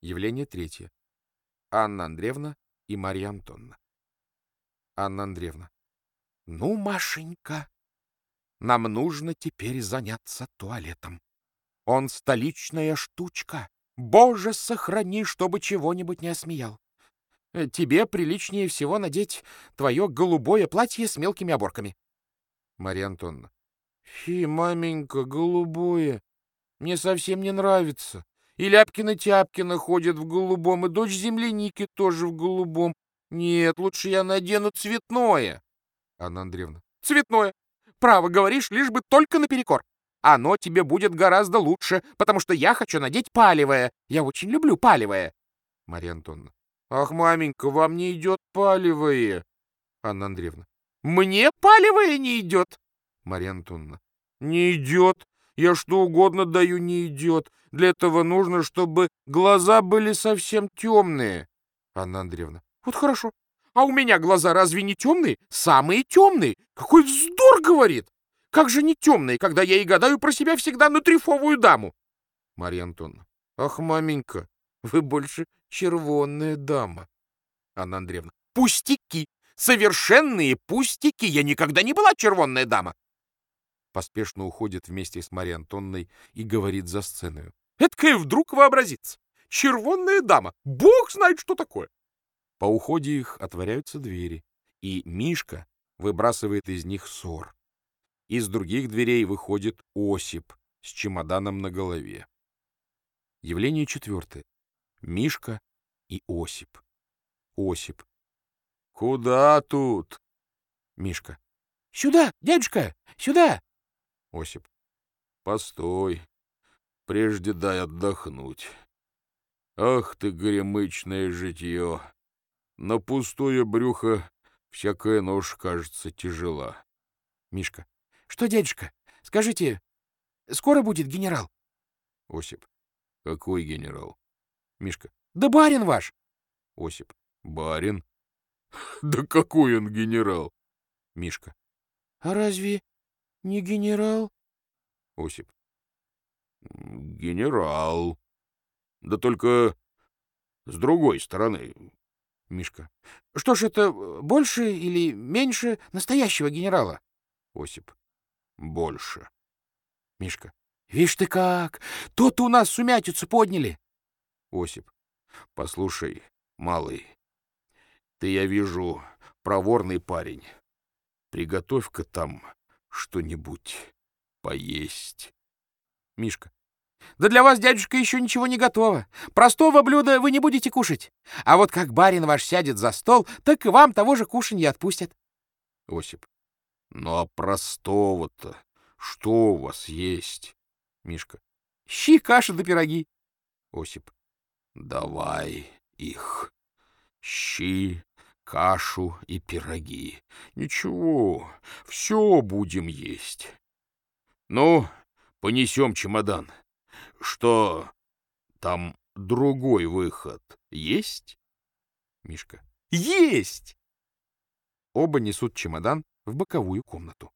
Явление третье. Анна Андреевна и Марья Антонна. Анна Андреевна. Ну, Машенька, нам нужно теперь заняться туалетом. Он столичная штучка. Боже, сохрани, чтобы чего-нибудь не осмеял. Э, тебе приличнее всего надеть твое голубое платье с мелкими оборками. Марья Антоновна. Фи, маменька, голубое. Мне совсем не нравится. И Ляпкина-Тяпкина ходит в голубом, и дочь земляники тоже в голубом. Нет, лучше я надену цветное. Анна Андреевна. Цветное. Право говоришь, лишь бы только наперекор. Оно тебе будет гораздо лучше, потому что я хочу надеть палевое. Я очень люблю палевое. Марья Антоновна. Ах, маменька, вам не идет палевое. Анна Андреевна. Мне палевое не идет. Марья Антоновна. Не идет. Я что угодно даю, не идет. Для этого нужно, чтобы глаза были совсем темные. Анна Андреевна. Вот хорошо. А у меня глаза разве не темные? Самые темные. Какой вздор, говорит. Как же не темные, когда я и гадаю про себя всегда на трифовую даму? Марья Антоновна. Ах, маменька, вы больше червонная дама. Анна Андреевна. Пустяки. Совершенные пустяки. Я никогда не была червонная дама. Поспешно уходит вместе с Марьей Антонной и говорит за сценой. Эдакая вдруг вообразится. Червонная дама. Бог знает, что такое. По уходе их отворяются двери, и Мишка выбрасывает из них ссор. Из других дверей выходит Осип с чемоданом на голове. Явление четвертое. Мишка и Осип. Осип. «Куда тут?» Мишка. «Сюда, дядюшка, сюда!» Осип. «Постой, прежде дай отдохнуть. Ах ты, горемычное житье! На пустое брюхо всякая нож кажется тяжела. Мишка. Что, дядюшка, скажите, скоро будет генерал? Осип. Какой генерал? Мишка. Да барин ваш. Осип. Барин? Да какой он генерал? Мишка. А разве не генерал? Осип. Генерал. Да только с другой стороны. Мишка. Что ж это, больше или меньше настоящего генерала? Осип. Больше. Мишка. Вишь ты как! Тут у нас сумятицу подняли. Осип. Послушай, малый, ты, я вижу, проворный парень. Приготовь-ка там что-нибудь поесть. Мишка. Да для вас, дядюшка, еще ничего не готово. Простого блюда вы не будете кушать. А вот как барин ваш сядет за стол, так и вам того же кушанья отпустят. Осип. Ну а простого-то что у вас есть? Мишка. Щи, каша да пироги. Осип. Давай их. Щи, кашу и пироги. Ничего, все будем есть. Ну, понесем чемодан. Что там другой выход есть? Мишка. Есть! Оба несут чемодан в боковую комнату.